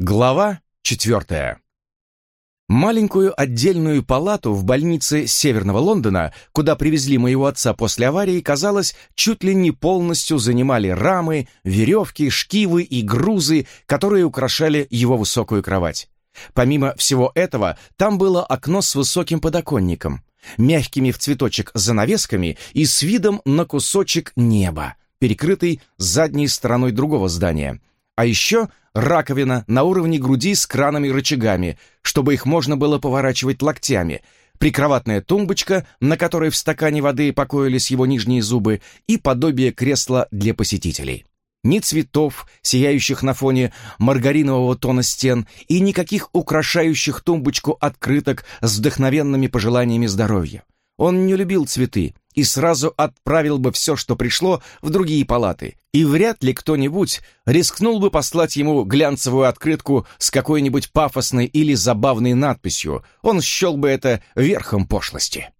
Глава четвертая. Маленькую отдельную палату в больнице Северного Лондона, куда привезли моего отца после аварии, казалось, чуть ли не полностью занимали рамы, веревки, шкивы и грузы, которые украшали его высокую кровать. Помимо всего этого, там было окно с высоким подоконником, мягкими в цветочек занавесками и с видом на кусочек неба, перекрытый задней стороной другого здания. А еще раковина на уровне груди с кранами-рычагами, чтобы их можно было поворачивать локтями, прикроватная тумбочка, на которой в стакане воды покоились его нижние зубы, и подобие кресла для посетителей. Ни цветов, сияющих на фоне маргаринового тона стен, и никаких украшающих тумбочку открыток с вдохновенными пожеланиями здоровья. Он не любил цветы и сразу отправил бы все, что пришло, в другие палаты, и вряд ли кто-нибудь рискнул бы послать ему глянцевую открытку с какой-нибудь пафосной или забавной надписью, он счел бы это верхом пошлости.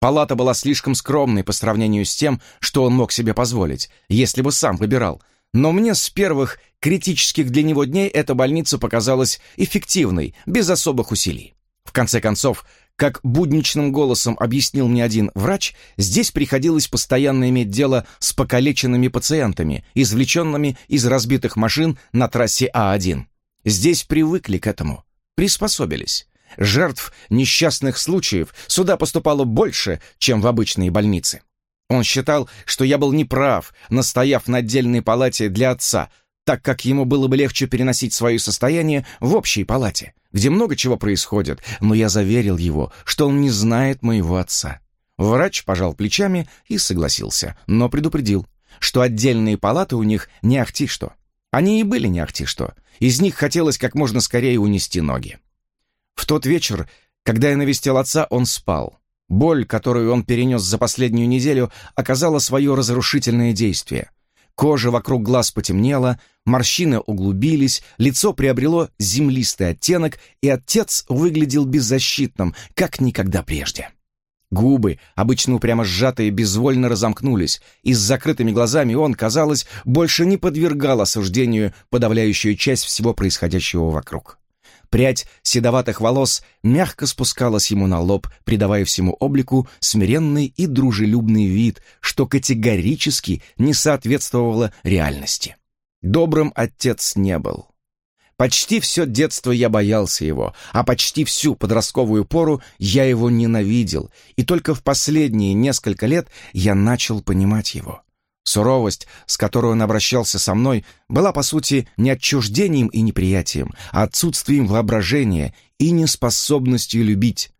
Палата была слишком скромной по сравнению с тем, что он мог себе позволить, если бы сам выбирал, но мне с первых критических для него дней эта больница показалась эффективной, без особых усилий. В конце концов, как будничным голосом объяснил мне один врач, здесь приходилось постоянно иметь дело с покалеченными пациентами, извлеченными из разбитых машин на трассе А1. Здесь привыкли к этому, приспособились. Жертв несчастных случаев сюда поступало больше, чем в обычные больницы. Он считал, что я был неправ, настояв на отдельной палате для отца, так как ему было бы легче переносить свое состояние в общей палате где много чего происходит, но я заверил его, что он не знает моего отца. Врач пожал плечами и согласился, но предупредил, что отдельные палаты у них не ахти что. Они и были не ахти что. Из них хотелось как можно скорее унести ноги. В тот вечер, когда я навестил отца, он спал. Боль, которую он перенес за последнюю неделю, оказала свое разрушительное действие. Кожа вокруг глаз потемнела, морщины углубились, лицо приобрело землистый оттенок, и отец выглядел беззащитным, как никогда прежде. Губы, обычно упрямо сжатые, безвольно разомкнулись, и с закрытыми глазами он, казалось, больше не подвергал осуждению подавляющую часть всего происходящего вокруг. Прядь седоватых волос мягко спускалась ему на лоб, придавая всему облику смиренный и дружелюбный вид, что категорически не соответствовало реальности. Добрым отец не был. Почти все детство я боялся его, а почти всю подростковую пору я его ненавидел, и только в последние несколько лет я начал понимать его. Суровость, с которой он обращался со мной, была, по сути, не отчуждением и неприятием, а отсутствием воображения и неспособностью любить.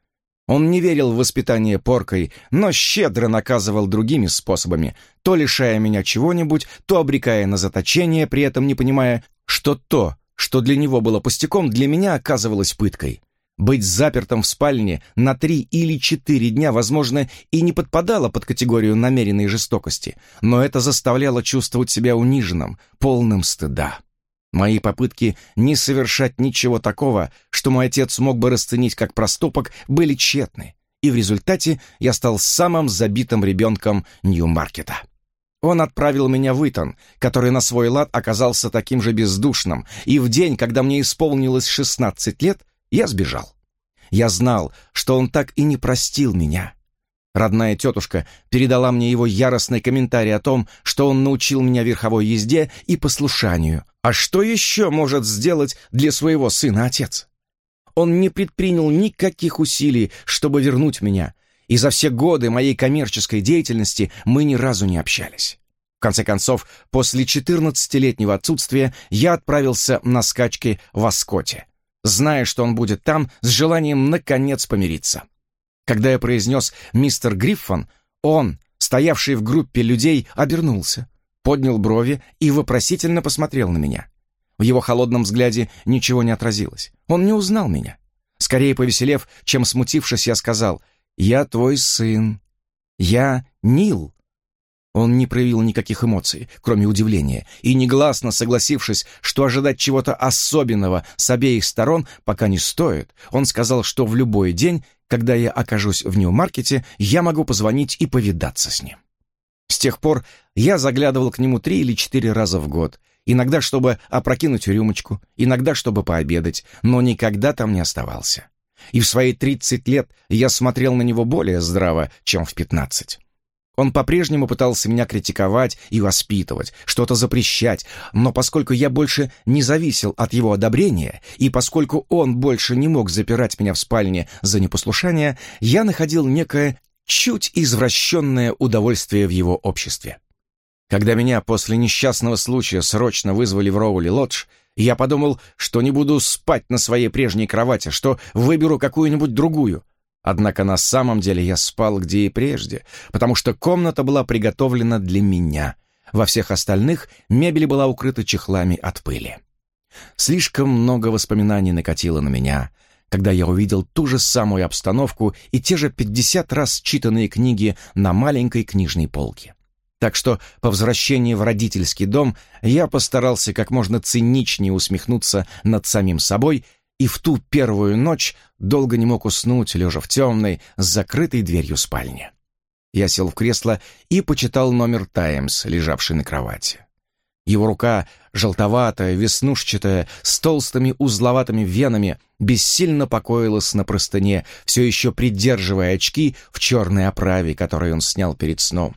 Он не верил в воспитание поркой, но щедро наказывал другими способами, то лишая меня чего-нибудь, то обрекая на заточение, при этом не понимая, что то, что для него было пустяком, для меня оказывалось пыткой. Быть запертым в спальне на три или четыре дня, возможно, и не подпадало под категорию намеренной жестокости, но это заставляло чувствовать себя униженным, полным стыда. Мои попытки не совершать ничего такого, что мой отец мог бы расценить как проступок, были тщетны, и в результате я стал самым забитым ребенком Нью-Маркета. Он отправил меня в Итон, который на свой лад оказался таким же бездушным, и в день, когда мне исполнилось 16 лет, я сбежал. Я знал, что он так и не простил меня. Родная тетушка передала мне его яростный комментарий о том, что он научил меня верховой езде и послушанию. А что еще может сделать для своего сына отец? Он не предпринял никаких усилий, чтобы вернуть меня, и за все годы моей коммерческой деятельности мы ни разу не общались. В конце концов, после 14-летнего отсутствия я отправился на скачки в Аскоте зная, что он будет там, с желанием наконец помириться. Когда я произнес «мистер Гриффон», он, стоявший в группе людей, обернулся, поднял брови и вопросительно посмотрел на меня. В его холодном взгляде ничего не отразилось. Он не узнал меня. Скорее повеселев, чем смутившись, я сказал «Я твой сын. Я Нил». Он не проявил никаких эмоций, кроме удивления, и негласно согласившись, что ожидать чего-то особенного с обеих сторон пока не стоит, он сказал, что в любой день, когда я окажусь в Нью-Маркете, я могу позвонить и повидаться с ним. С тех пор я заглядывал к нему три или четыре раза в год, Иногда, чтобы опрокинуть рюмочку, иногда, чтобы пообедать, но никогда там не оставался. И в свои 30 лет я смотрел на него более здраво, чем в 15. Он по-прежнему пытался меня критиковать и воспитывать, что-то запрещать, но поскольку я больше не зависел от его одобрения, и поскольку он больше не мог запирать меня в спальне за непослушание, я находил некое чуть извращенное удовольствие в его обществе. Когда меня после несчастного случая срочно вызвали в Роули-Лодж, я подумал, что не буду спать на своей прежней кровати, что выберу какую-нибудь другую — Однако на самом деле я спал где и прежде, потому что комната была приготовлена для меня. Во всех остальных мебель была укрыта чехлами от пыли. Слишком много воспоминаний накатило на меня, когда я увидел ту же самую обстановку и те же пятьдесят раз читанные книги на маленькой книжной полке. Так что по возвращении в родительский дом я постарался как можно циничнее усмехнуться над самим собой и в ту первую ночь долго не мог уснуть, лежа в темной, с закрытой дверью спальни. Я сел в кресло и почитал номер «Таймс», лежавший на кровати. Его рука, желтоватая, веснушчатая, с толстыми узловатыми венами, бессильно покоилась на простыне, все еще придерживая очки в черной оправе, которые он снял перед сном.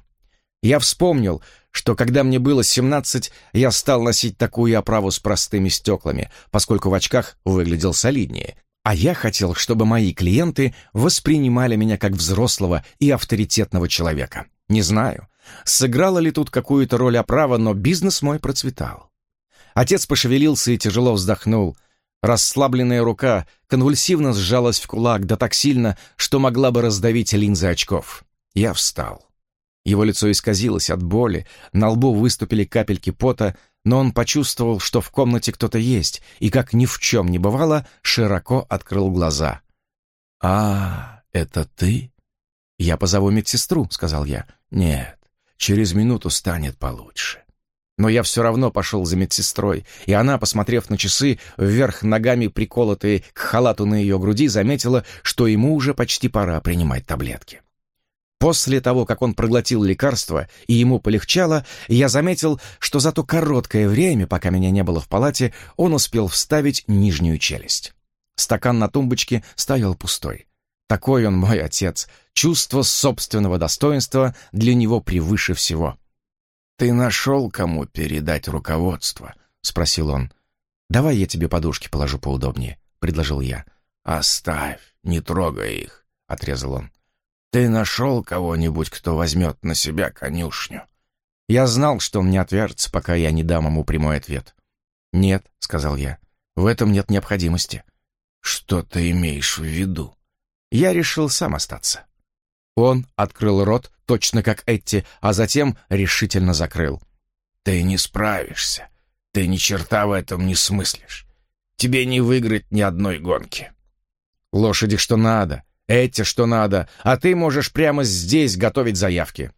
Я вспомнил, что когда мне было 17, я стал носить такую оправу с простыми стеклами, поскольку в очках выглядел солиднее, а я хотел, чтобы мои клиенты воспринимали меня как взрослого и авторитетного человека. Не знаю, сыграла ли тут какую-то роль оправа, но бизнес мой процветал. Отец пошевелился и тяжело вздохнул. Расслабленная рука конвульсивно сжалась в кулак, да так сильно, что могла бы раздавить линзы очков. Я встал. Его лицо исказилось от боли, на лбу выступили капельки пота, но он почувствовал, что в комнате кто-то есть, и, как ни в чем не бывало, широко открыл глаза. «А, это ты?» «Я позову медсестру», — сказал я. «Нет, через минуту станет получше». Но я все равно пошел за медсестрой, и она, посмотрев на часы, вверх ногами приколотые к халату на ее груди, заметила, что ему уже почти пора принимать таблетки. После того, как он проглотил лекарство и ему полегчало, я заметил, что за то короткое время, пока меня не было в палате, он успел вставить нижнюю челюсть. Стакан на тумбочке стоял пустой. Такой он мой отец. Чувство собственного достоинства для него превыше всего. «Ты нашел, кому передать руководство?» — спросил он. «Давай я тебе подушки положу поудобнее», — предложил я. «Оставь, не трогай их», — отрезал он. Ты нашел кого-нибудь, кто возьмет на себя конюшню?» Я знал, что он не отвяжется, пока я не дам ему прямой ответ. «Нет», — сказал я, — «в этом нет необходимости». «Что ты имеешь в виду?» Я решил сам остаться. Он открыл рот, точно как Этти, а затем решительно закрыл. «Ты не справишься. Ты ни черта в этом не смыслишь. Тебе не выиграть ни одной гонки». «Лошади что надо. Эти что надо, а ты можешь прямо здесь готовить заявки».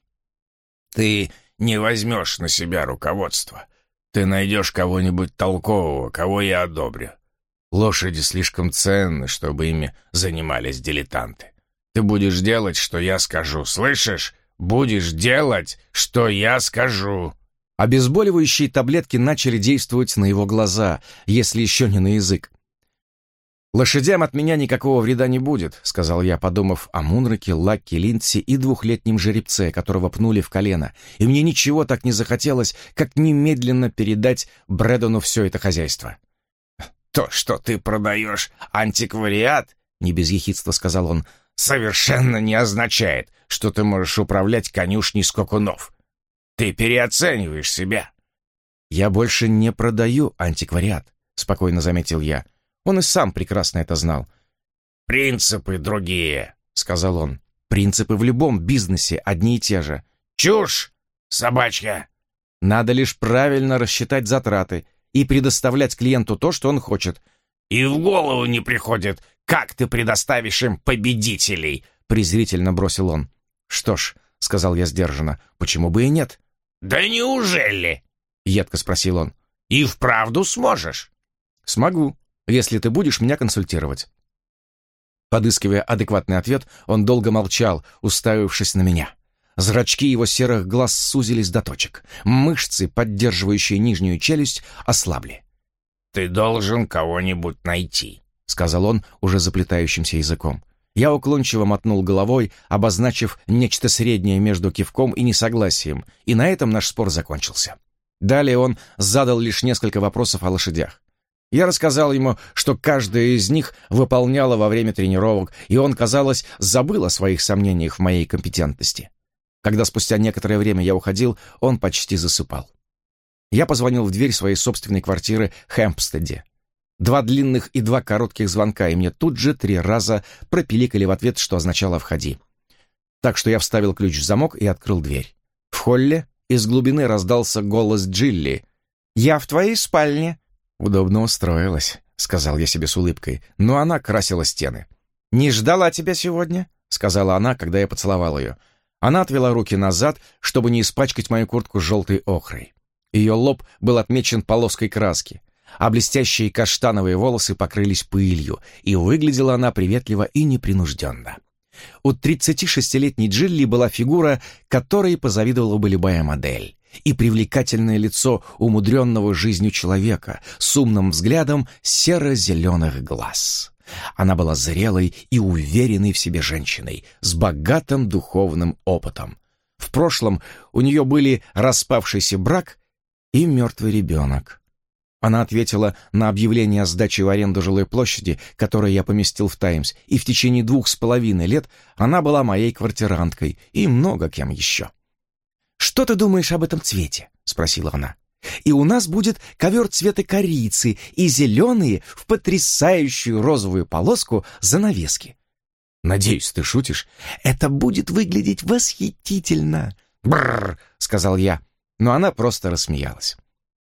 «Ты не возьмешь на себя руководство. Ты найдешь кого-нибудь толкового, кого я одобрю. Лошади слишком ценны, чтобы ими занимались дилетанты. Ты будешь делать, что я скажу, слышишь? Будешь делать, что я скажу». Обезболивающие таблетки начали действовать на его глаза, если еще не на язык. «Лошадям от меня никакого вреда не будет», — сказал я, подумав о Мунраке, Лакке, Линдси и двухлетнем жеребце, которого пнули в колено, и мне ничего так не захотелось, как немедленно передать Брэдону все это хозяйство. «То, что ты продаешь антиквариат», — не без ехидства сказал он, — «совершенно не означает, что ты можешь управлять конюшней скакунов. Ты переоцениваешь себя». «Я больше не продаю антиквариат», — спокойно заметил я. — он и сам прекрасно это знал. «Принципы другие», — сказал он. «Принципы в любом бизнесе одни и те же». «Чушь, собачка!» Надо лишь правильно рассчитать затраты и предоставлять клиенту то, что он хочет. «И в голову не приходит, как ты предоставишь им победителей!» презрительно бросил он. «Что ж», — сказал я сдержанно, — «почему бы и нет?» «Да неужели?» — едко спросил он. «И вправду сможешь?» «Смогу», если ты будешь меня консультировать». Подыскивая адекватный ответ, он долго молчал, уставившись на меня. Зрачки его серых глаз сузились до точек. Мышцы, поддерживающие нижнюю челюсть, ослабли. «Ты должен кого-нибудь найти», — сказал он уже заплетающимся языком. Я уклончиво мотнул головой, обозначив нечто среднее между кивком и несогласием, и на этом наш спор закончился. Далее он задал лишь несколько вопросов о лошадях. Я рассказал ему, что каждая из них выполняла во время тренировок, и он, казалось, забыл о своих сомнениях в моей компетентности. Когда спустя некоторое время я уходил, он почти засыпал. Я позвонил в дверь своей собственной квартиры Хэмпстеде. Два длинных и два коротких звонка, и мне тут же три раза пропиликали в ответ, что означало «входи». Так что я вставил ключ в замок и открыл дверь. В холле из глубины раздался голос Джилли. «Я в твоей спальне». «Удобно устроилась», — сказал я себе с улыбкой, но она красила стены. «Не ждала тебя сегодня», — сказала она, когда я поцеловал ее. Она отвела руки назад, чтобы не испачкать мою куртку желтой охрой. Ее лоб был отмечен полоской краски а блестящие каштановые волосы покрылись пылью, и выглядела она приветливо и непринужденно. У 36-летней Джилли была фигура, которой позавидовала бы любая модель, и привлекательное лицо умудренного жизнью человека с умным взглядом серо-зеленых глаз. Она была зрелой и уверенной в себе женщиной, с богатым духовным опытом. В прошлом у нее были распавшийся брак и мертвый ребенок. Она ответила на объявление о сдаче в аренду жилой площади, которое я поместил в «Таймс», и в течение двух с половиной лет она была моей квартиранткой и много кем еще. «Что ты думаешь об этом цвете?» — спросила она. «И у нас будет ковер цвета корицы и зеленые в потрясающую розовую полоску занавески». «Надеюсь, ты шутишь?» «Это будет выглядеть восхитительно!» «Бррр!» — сказал я, но она просто рассмеялась.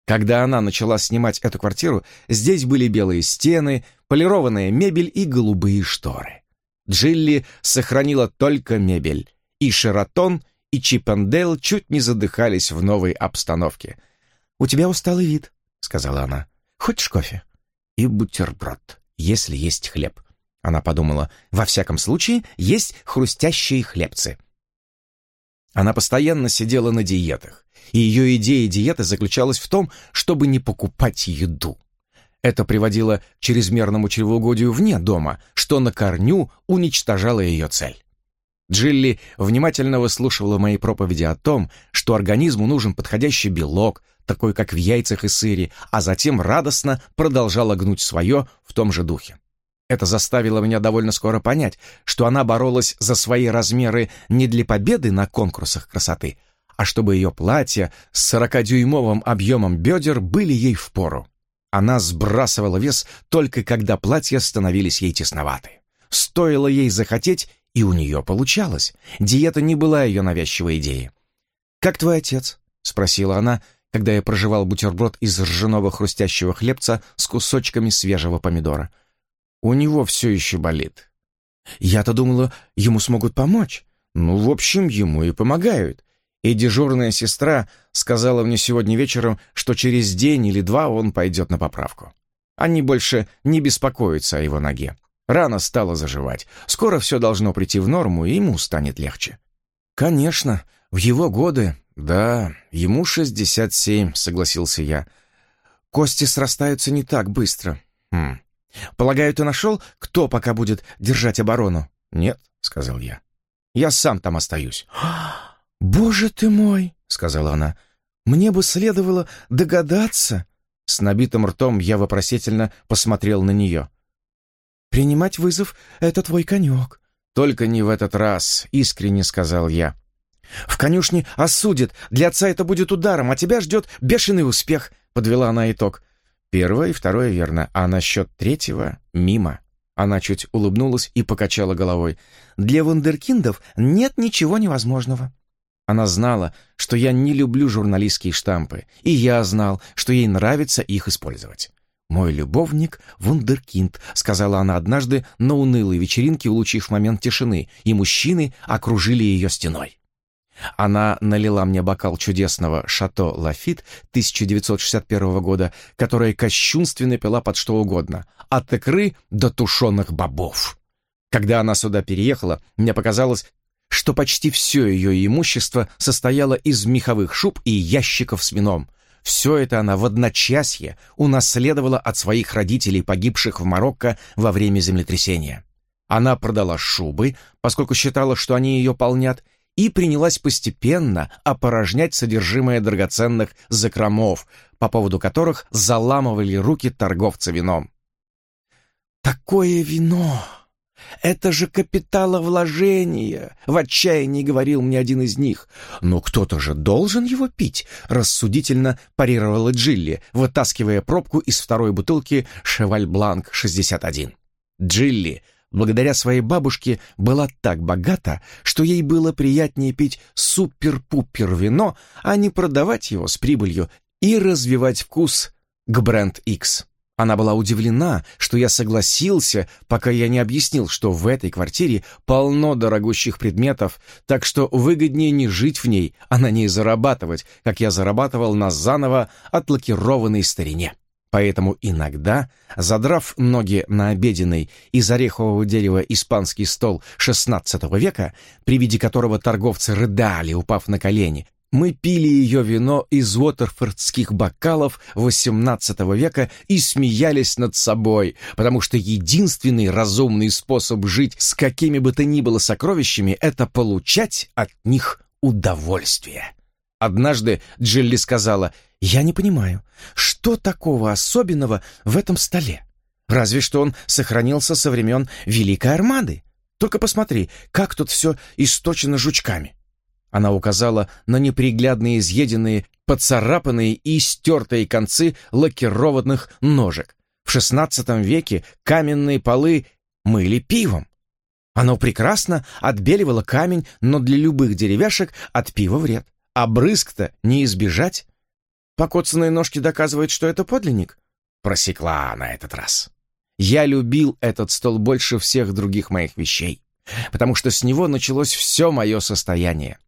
Когда она начала снимать эту квартиру, здесь были белые стены, полированная мебель и голубые шторы. Джилли сохранила только мебель, и Шератон, и Чипендейл чуть не задыхались в новой обстановке. «У тебя усталый вид», — сказала она. «Хочешь кофе?» «И бутерброд, если есть хлеб». Она подумала, во всяком случае, есть хрустящие хлебцы. Она постоянно сидела на диетах и ее идея диеты заключалась в том, чтобы не покупать еду. Это приводило к чрезмерному чревоугодию вне дома, что на корню уничтожало ее цель. Джилли внимательно выслушивала мои проповеди о том, что организму нужен подходящий белок, такой как в яйцах и сыре, а затем радостно продолжала гнуть свое в том же духе. Это заставило меня довольно скоро понять, что она боролась за свои размеры не для победы на конкурсах красоты, а чтобы ее платья с 40-дюймовым объемом бедер были ей впору. Она сбрасывала вес только когда платья становились ей тесноваты. Стоило ей захотеть, и у нее получалось. Диета не была ее навязчивой идеей. «Как твой отец?» — спросила она, когда я проживал бутерброд из ржаного хрустящего хлебца с кусочками свежего помидора. «У него все еще болит». «Я-то думала, ему смогут помочь». «Ну, в общем, ему и помогают и дежурная сестра сказала мне сегодня вечером, что через день или два он пойдет на поправку. Они больше не беспокоятся о его ноге. Рана стала заживать. Скоро все должно прийти в норму, и ему станет легче. Конечно, в его годы... Да, ему 67, согласился я. Кости срастаются не так быстро. Хм. Полагаю, ты нашел, кто пока будет держать оборону? Нет, сказал я. Я сам там остаюсь. «Боже ты мой!» — сказала она. «Мне бы следовало догадаться!» С набитым ртом я вопросительно посмотрел на нее. «Принимать вызов — это твой конек». «Только не в этот раз», — искренне сказал я. «В конюшне осудят, для отца это будет ударом, а тебя ждет бешеный успех», — подвела она итог. Первое и второе верно, а насчет третьего — мимо. Она чуть улыбнулась и покачала головой. «Для вундеркиндов нет ничего невозможного». Она знала, что я не люблю журналистские штампы, и я знал, что ей нравится их использовать. «Мой любовник — вундеркинд», — сказала она однажды на унылой вечеринке, улучив момент тишины, и мужчины окружили ее стеной. Она налила мне бокал чудесного «Шато Лафит» 1961 года, которое кощунственно пила под что угодно, от икры до тушеных бобов. Когда она сюда переехала, мне показалось, что почти все ее имущество состояло из меховых шуб и ящиков с вином. Все это она в одночасье унаследовала от своих родителей, погибших в Марокко во время землетрясения. Она продала шубы, поскольку считала, что они ее полнят, и принялась постепенно опорожнять содержимое драгоценных закромов, по поводу которых заламывали руки торговца вином. «Такое вино! Это же капиталовложение!» — в отчаянии говорил мне один из них. «Но кто-то же должен его пить!» — рассудительно парировала Джилли, вытаскивая пробку из второй бутылки «Шеваль Бланк 61». Джилли благодаря своей бабушке, была так богата, что ей было приятнее пить супер-пупер вино, а не продавать его с прибылью и развивать вкус к бренд X. Она была удивлена, что я согласился, пока я не объяснил, что в этой квартире полно дорогущих предметов, так что выгоднее не жить в ней, а на ней зарабатывать, как я зарабатывал на заново отлакированной старине. Поэтому иногда, задрав ноги на обеденный из орехового дерева испанский стол XVI века, при виде которого торговцы рыдали, упав на колени, мы пили ее вино из уотерфордских бокалов XVIII века и смеялись над собой, потому что единственный разумный способ жить с какими бы то ни было сокровищами — это получать от них удовольствие. Однажды Джилли сказала, «Я не понимаю, что такого особенного в этом столе? Разве что он сохранился со времен Великой Армады. Только посмотри, как тут все источено жучками». Она указала на неприглядные, изъеденные, поцарапанные и стертые концы лакированных ножек. В XVI веке каменные полы мыли пивом. Оно прекрасно отбеливало камень, но для любых деревяшек от пива вред. А брызг-то не избежать. Покоцанные ножки доказывают, что это подлинник. Просекла на этот раз. Я любил этот стол больше всех других моих вещей, потому что с него началось все мое состояние.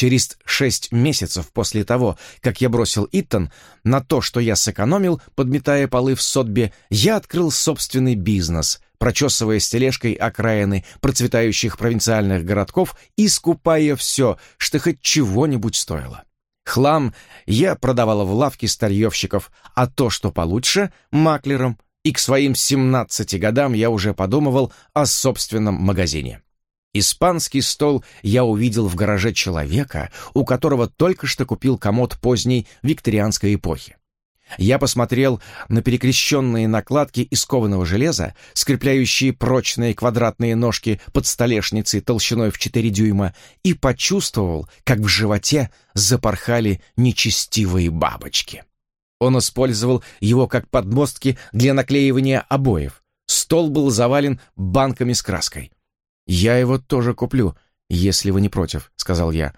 Через шесть месяцев после того, как я бросил Иттон, на то, что я сэкономил, подметая полы в Сотбе, я открыл собственный бизнес, прочесывая с тележкой окраины процветающих провинциальных городков и скупая все, что хоть чего-нибудь стоило. Хлам я продавала в лавке старьевщиков, а то, что получше, маклерам, и к своим 17 годам я уже подумывал о собственном магазине. Испанский стол я увидел в гараже человека, у которого только что купил комод поздней викторианской эпохи. Я посмотрел на перекрещенные накладки из кованого железа, скрепляющие прочные квадратные ножки под столешницей толщиной в 4 дюйма, и почувствовал, как в животе запорхали нечестивые бабочки. Он использовал его как подмостки для наклеивания обоев. Стол был завален банками с краской. «Я его тоже куплю, если вы не против», — сказал я.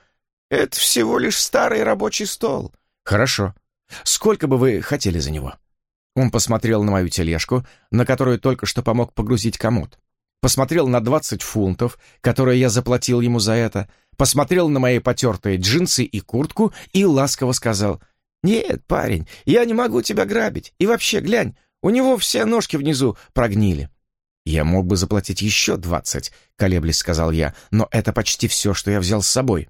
«Это всего лишь старый рабочий стол». «Хорошо. Сколько бы вы хотели за него?» Он посмотрел на мою тележку, на которую только что помог погрузить комод. Посмотрел на 20 фунтов, которые я заплатил ему за это, посмотрел на мои потертые джинсы и куртку и ласково сказал, «Нет, парень, я не могу тебя грабить. И вообще, глянь, у него все ножки внизу прогнили». «Я мог бы заплатить еще двадцать», — колеблясь сказал я, «но это почти все, что я взял с собой».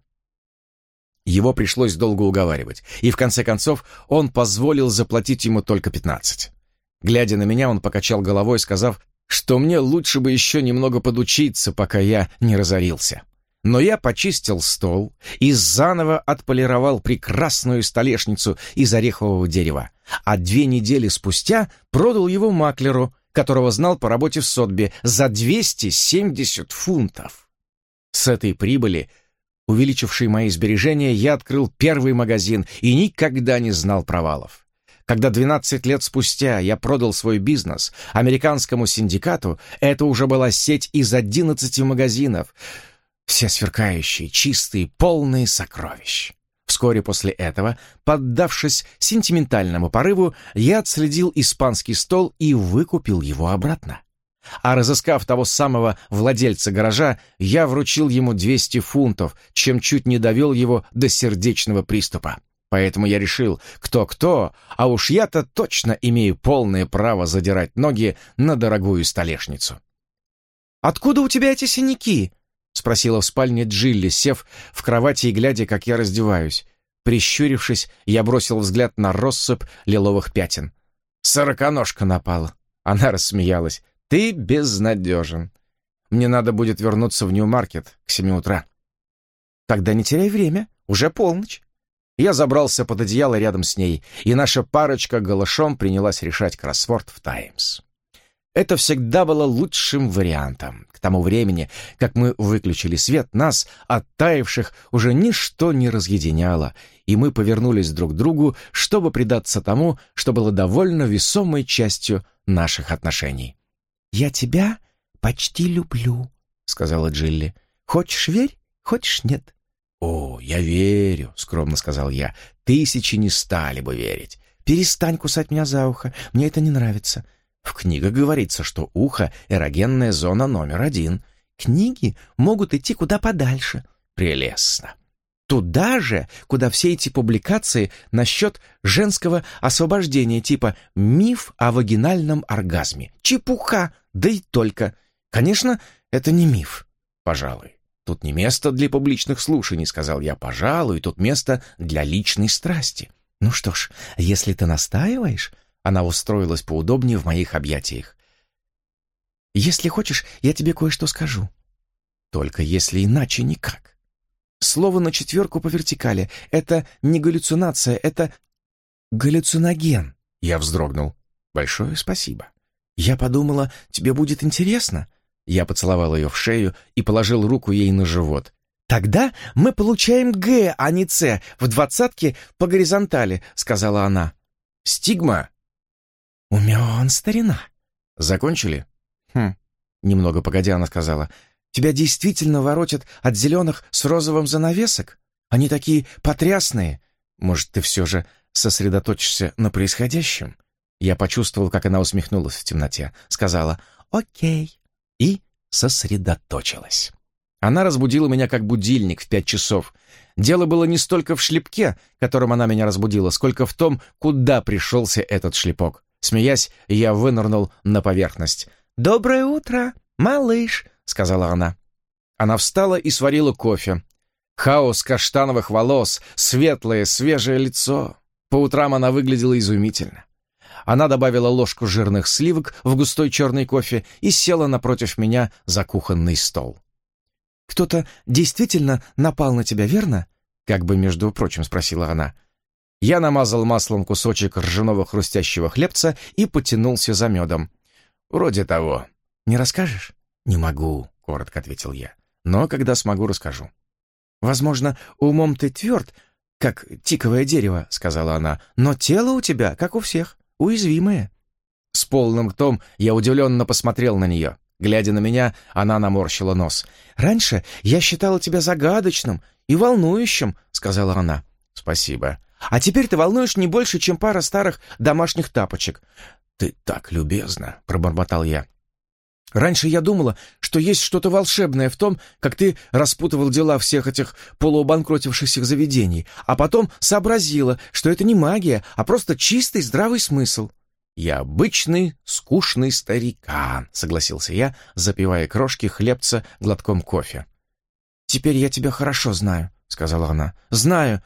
Его пришлось долго уговаривать, и в конце концов он позволил заплатить ему только пятнадцать. Глядя на меня, он покачал головой, сказав, что мне лучше бы еще немного подучиться, пока я не разорился. Но я почистил стол и заново отполировал прекрасную столешницу из орехового дерева, а две недели спустя продал его маклеру, которого знал по работе в Сотбе, за 270 фунтов. С этой прибыли увеличивший мои сбережения, я открыл первый магазин и никогда не знал провалов. Когда 12 лет спустя я продал свой бизнес американскому синдикату, это уже была сеть из 11 магазинов, все сверкающие, чистые, полные сокровищ. Вскоре после этого, поддавшись сентиментальному порыву, я отследил испанский стол и выкупил его обратно. А разыскав того самого владельца гаража, я вручил ему 200 фунтов, чем чуть не довел его до сердечного приступа. Поэтому я решил, кто-кто, а уж я-то точно имею полное право задирать ноги на дорогую столешницу. «Откуда у тебя эти синяки?» — спросила в спальне Джилли, сев в кровати и глядя, как я раздеваюсь. Прищурившись, я бросил взгляд на россыпь лиловых пятен. «Сороконожка напала». Она рассмеялась. «Ты безнадежен. Мне надо будет вернуться в Нью-Маркет к семи утра». «Тогда не теряй время. Уже полночь». Я забрался под одеяло рядом с ней, и наша парочка голышом принялась решать кроссворд в «Таймс». Это всегда было лучшим вариантом. К тому времени, как мы выключили свет, нас, оттаивших, уже ничто не разъединяло, и мы повернулись друг к другу, чтобы предаться тому, что было довольно весомой частью наших отношений. «Я тебя почти люблю», — сказала Джилли. «Хочешь — верь, хочешь — нет». «О, я верю», — скромно сказал я. «Тысячи не стали бы верить. Перестань кусать меня за ухо, мне это не нравится». В книгах говорится, что ухо — эрогенная зона номер один. Книги могут идти куда подальше. Прелестно. Туда же, куда все эти публикации насчет женского освобождения, типа «миф о вагинальном оргазме». Чепуха, да и только. Конечно, это не миф. Пожалуй. Тут не место для публичных слушаний, сказал я. Пожалуй, тут место для личной страсти. Ну что ж, если ты настаиваешь, она устроилась поудобнее в моих объятиях. «Если хочешь, я тебе кое-что скажу. Только если иначе никак. Слово на четверку по вертикали — это не галлюцинация, это галлюциноген». Я вздрогнул. «Большое спасибо. Я подумала, тебе будет интересно». Я поцеловал ее в шею и положил руку ей на живот. «Тогда мы получаем «Г», а не «С» в двадцатке по горизонтали», — сказала она. «Стигма «Умен, старина!» «Закончили?» «Хм...» Немного погодя, она сказала. «Тебя действительно воротят от зеленых с розовым занавесок? Они такие потрясные! Может, ты все же сосредоточишься на происходящем?» Я почувствовал, как она усмехнулась в темноте. Сказала «Окей» и сосредоточилась. Она разбудила меня как будильник в пять часов. Дело было не столько в шлепке, которым она меня разбудила, сколько в том, куда пришелся этот шлепок. Смеясь, я вынырнул на поверхность. «Доброе утро, малыш», — сказала она. Она встала и сварила кофе. Хаос каштановых волос, светлое, свежее лицо. По утрам она выглядела изумительно. Она добавила ложку жирных сливок в густой черный кофе и села напротив меня за кухонный стол. «Кто-то действительно напал на тебя, верно?» Как бы, между прочим, спросила она. Я намазал маслом кусочек ржаного хрустящего хлебца и потянулся за медом. «Вроде того». «Не расскажешь?» «Не могу», — коротко ответил я. «Но когда смогу, расскажу». «Возможно, умом ты тверд, как тиковое дерево», — сказала она, «но тело у тебя, как у всех, уязвимое». С полным ртом я удивленно посмотрел на нее. Глядя на меня, она наморщила нос. «Раньше я считала тебя загадочным и волнующим», — сказала она. «Спасибо. А теперь ты волнуешь не больше, чем пара старых домашних тапочек». «Ты так любезна», — пробормотал я. «Раньше я думала, что есть что-то волшебное в том, как ты распутывал дела всех этих полуобанкротившихся заведений, а потом сообразила, что это не магия, а просто чистый здравый смысл». «Я обычный, скучный старикан», — согласился я, запивая крошки хлебца глотком кофе. «Теперь я тебя хорошо знаю», — сказала она. «Знаю,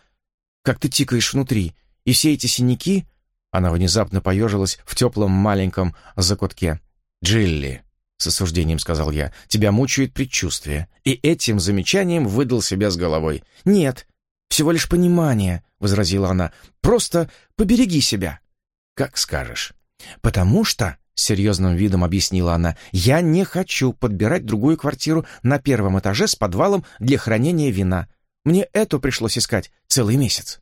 как ты тикаешь внутри, и все эти синяки...» Она внезапно поежилась в теплом маленьком закутке. «Джилли», — с осуждением сказал я, — «тебя мучает предчувствие». И этим замечанием выдал себя с головой. «Нет, всего лишь понимание», — возразила она. «Просто побереги себя». «Как скажешь». «Потому что...» — серьезным видом объяснила она, «я не хочу подбирать другую квартиру на первом этаже с подвалом для хранения вина. Мне эту пришлось искать целый месяц.